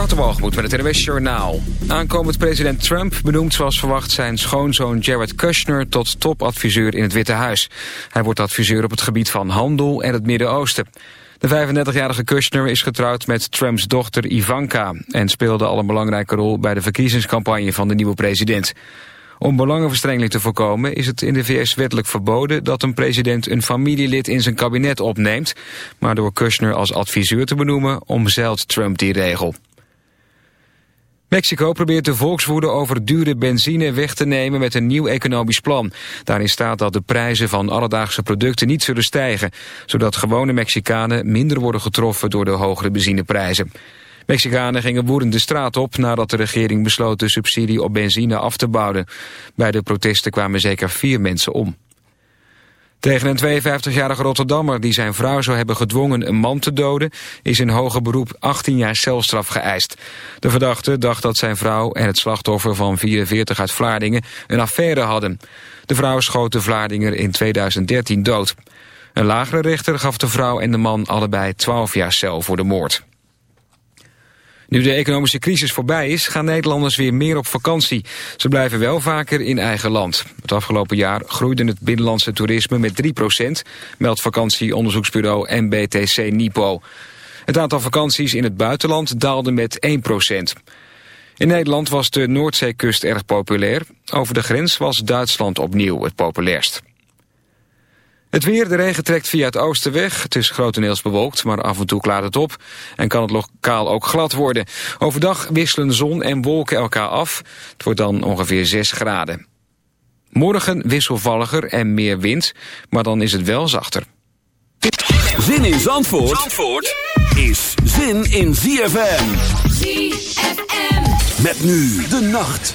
Waterwalgemoed met het NWS Journaal. Aankomend president Trump benoemt zoals verwacht zijn schoonzoon Jared Kushner tot topadviseur in het Witte Huis. Hij wordt adviseur op het gebied van handel en het Midden-Oosten. De 35-jarige Kushner is getrouwd met Trumps dochter Ivanka... en speelde al een belangrijke rol bij de verkiezingscampagne van de nieuwe president. Om belangenverstrengeling te voorkomen is het in de VS wettelijk verboden dat een president een familielid in zijn kabinet opneemt. Maar door Kushner als adviseur te benoemen omzeilt Trump die regel. Mexico probeert de volkswoede over dure benzine weg te nemen met een nieuw economisch plan. Daarin staat dat de prijzen van alledaagse producten niet zullen stijgen, zodat gewone Mexicanen minder worden getroffen door de hogere benzineprijzen. Mexicanen gingen woedend de straat op nadat de regering besloot de subsidie op benzine af te bouwen. Bij de protesten kwamen zeker vier mensen om. Tegen een 52-jarige Rotterdammer die zijn vrouw zou hebben gedwongen een man te doden... is in hoger beroep 18 jaar celstraf geëist. De verdachte dacht dat zijn vrouw en het slachtoffer van 44 uit Vlaardingen een affaire hadden. De vrouw schoot de Vlaardinger in 2013 dood. Een lagere rechter gaf de vrouw en de man allebei 12 jaar cel voor de moord. Nu de economische crisis voorbij is, gaan Nederlanders weer meer op vakantie. Ze blijven wel vaker in eigen land. Het afgelopen jaar groeide het binnenlandse toerisme met 3% meldt vakantieonderzoeksbureau MBTC Nipo. Het aantal vakanties in het buitenland daalde met 1% In Nederland was de Noordzeekust erg populair. Over de grens was Duitsland opnieuw het populairst. Het weer, de regen trekt via het oosten weg. Het is grotendeels bewolkt, maar af en toe klaart het op. En kan het lokaal ook glad worden. Overdag wisselen zon en wolken elkaar af. Het wordt dan ongeveer 6 graden. Morgen wisselvalliger en meer wind, maar dan is het wel zachter. Zin in Zandvoort, Zandvoort is zin in ZFM. ZFM. Met nu de nacht.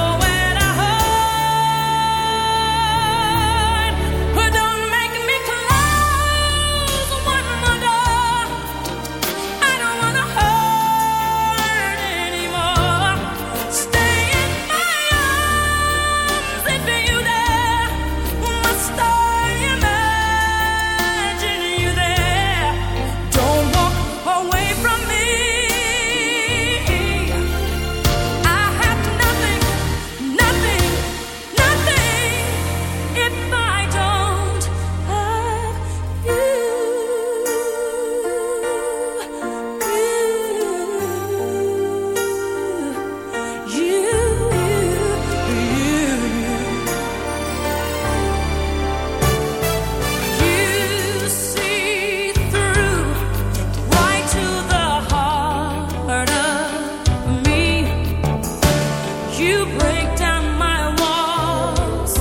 break down my walls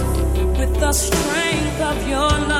with the strength of your love.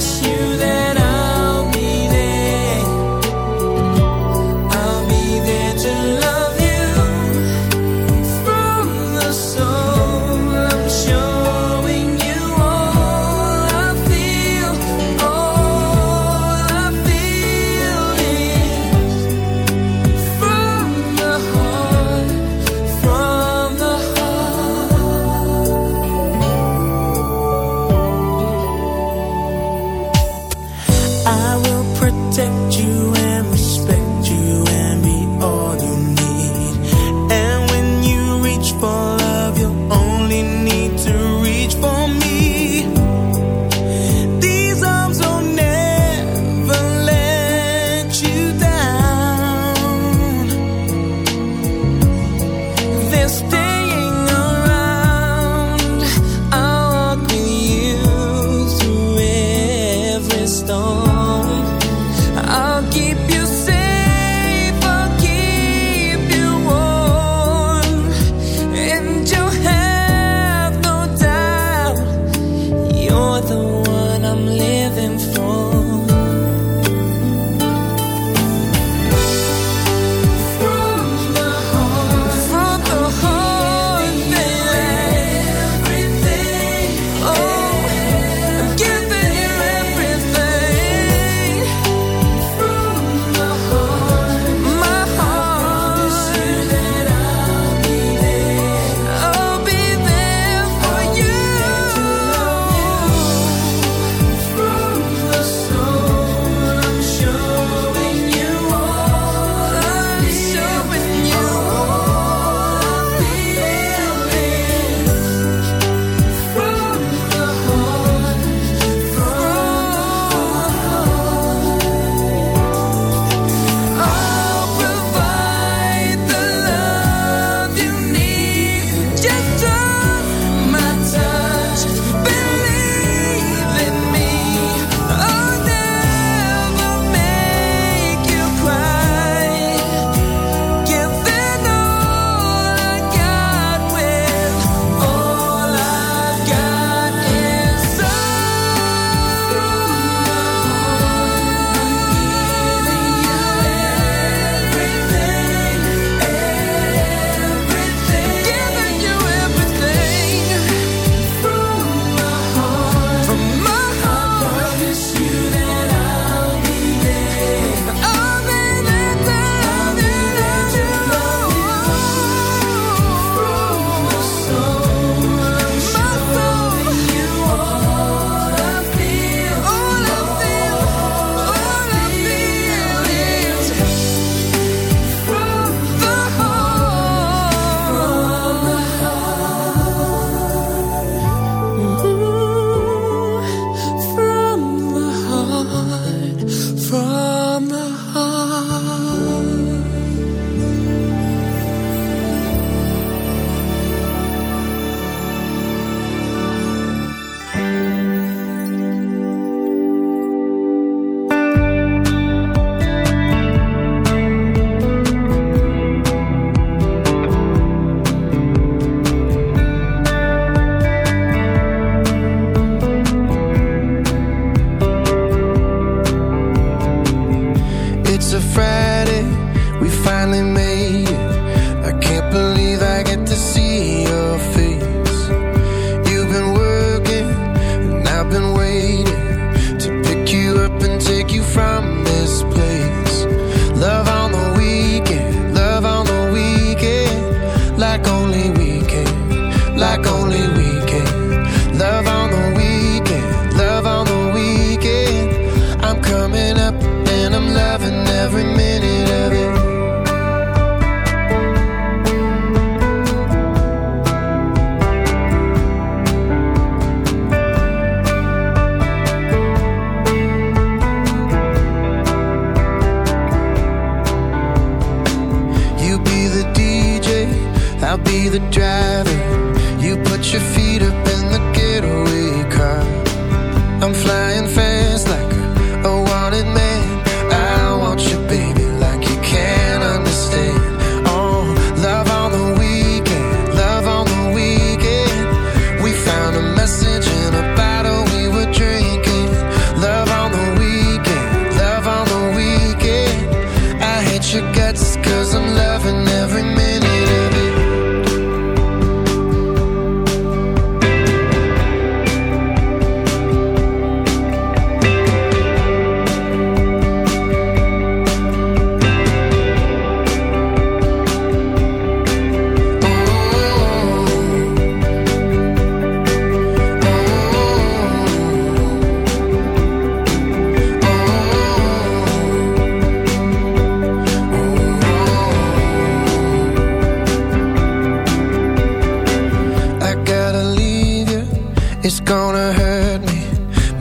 miss you.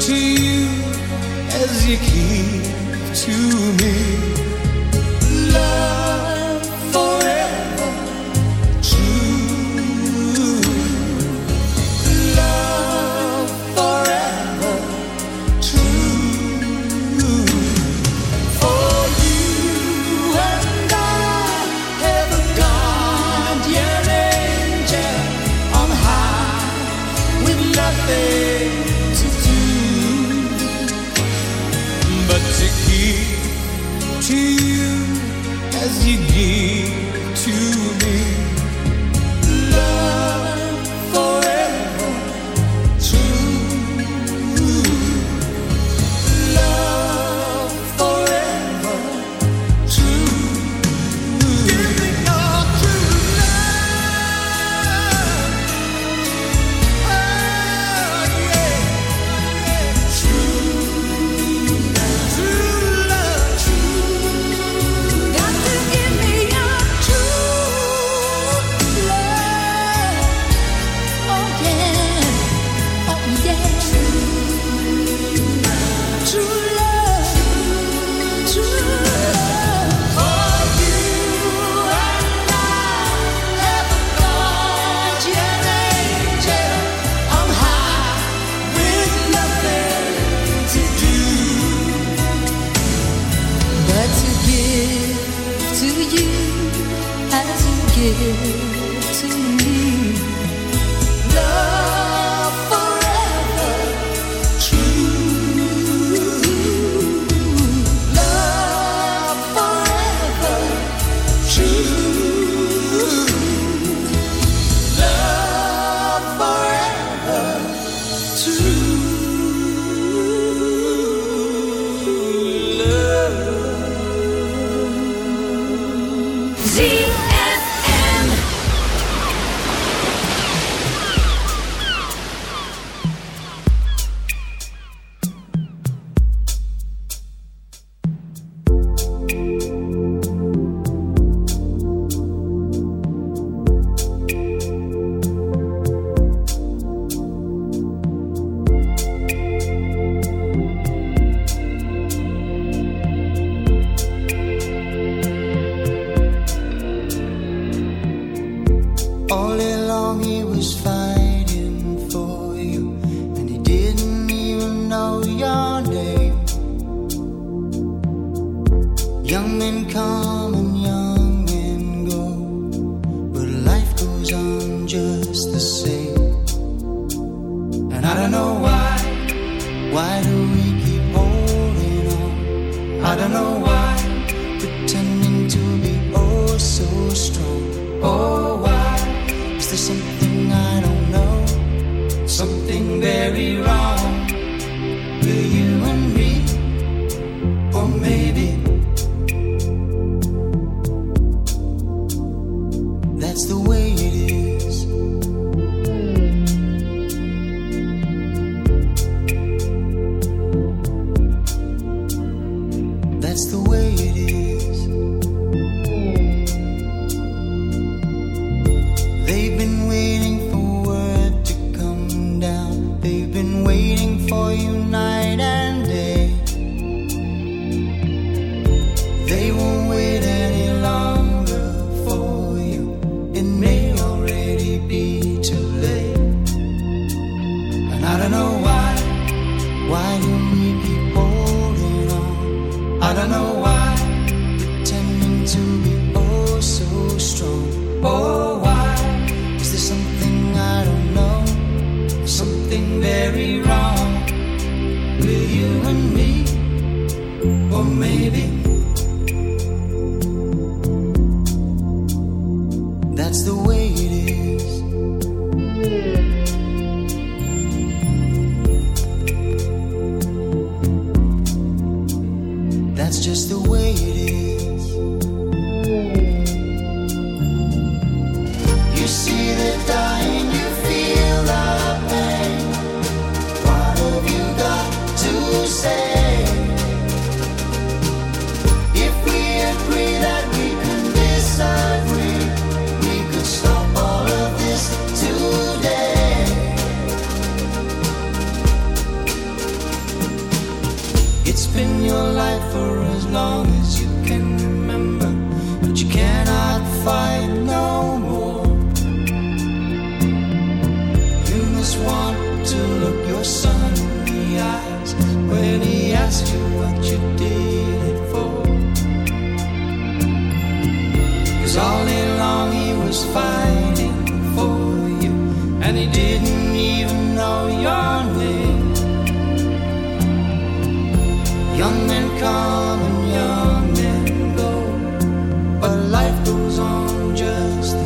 To you as you give to me. Love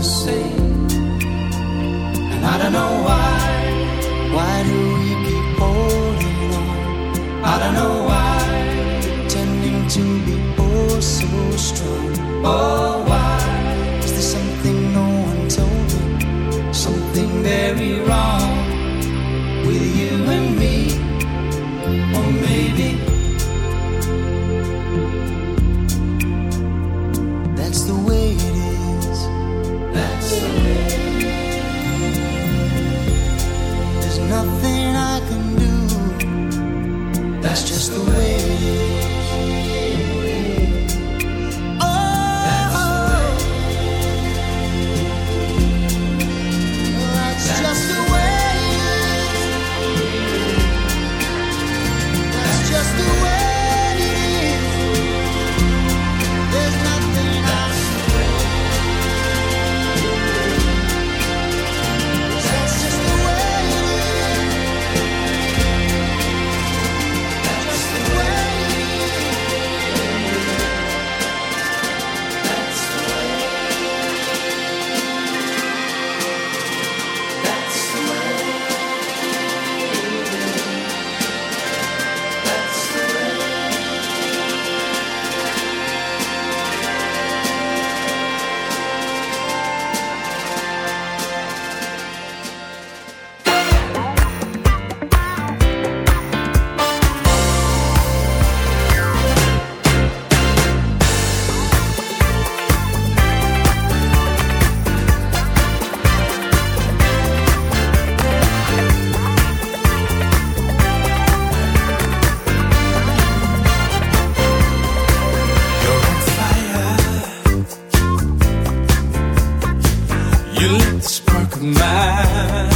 say, and I don't know why. Why do we keep holding on? I don't know why, pretending to be oh so strong. Oh. mine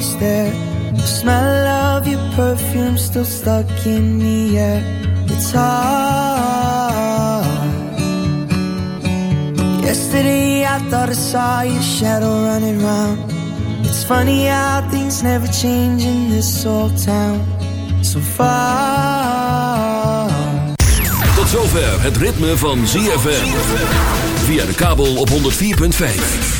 nobody's there. The smell of your perfume still stuck in the air. It's hard. Yesterday I thought I saw your shadow running round. It's funny how things never change in this old town. So far. Tot zover het ritme van ZFM. Via de kabel op 104.5.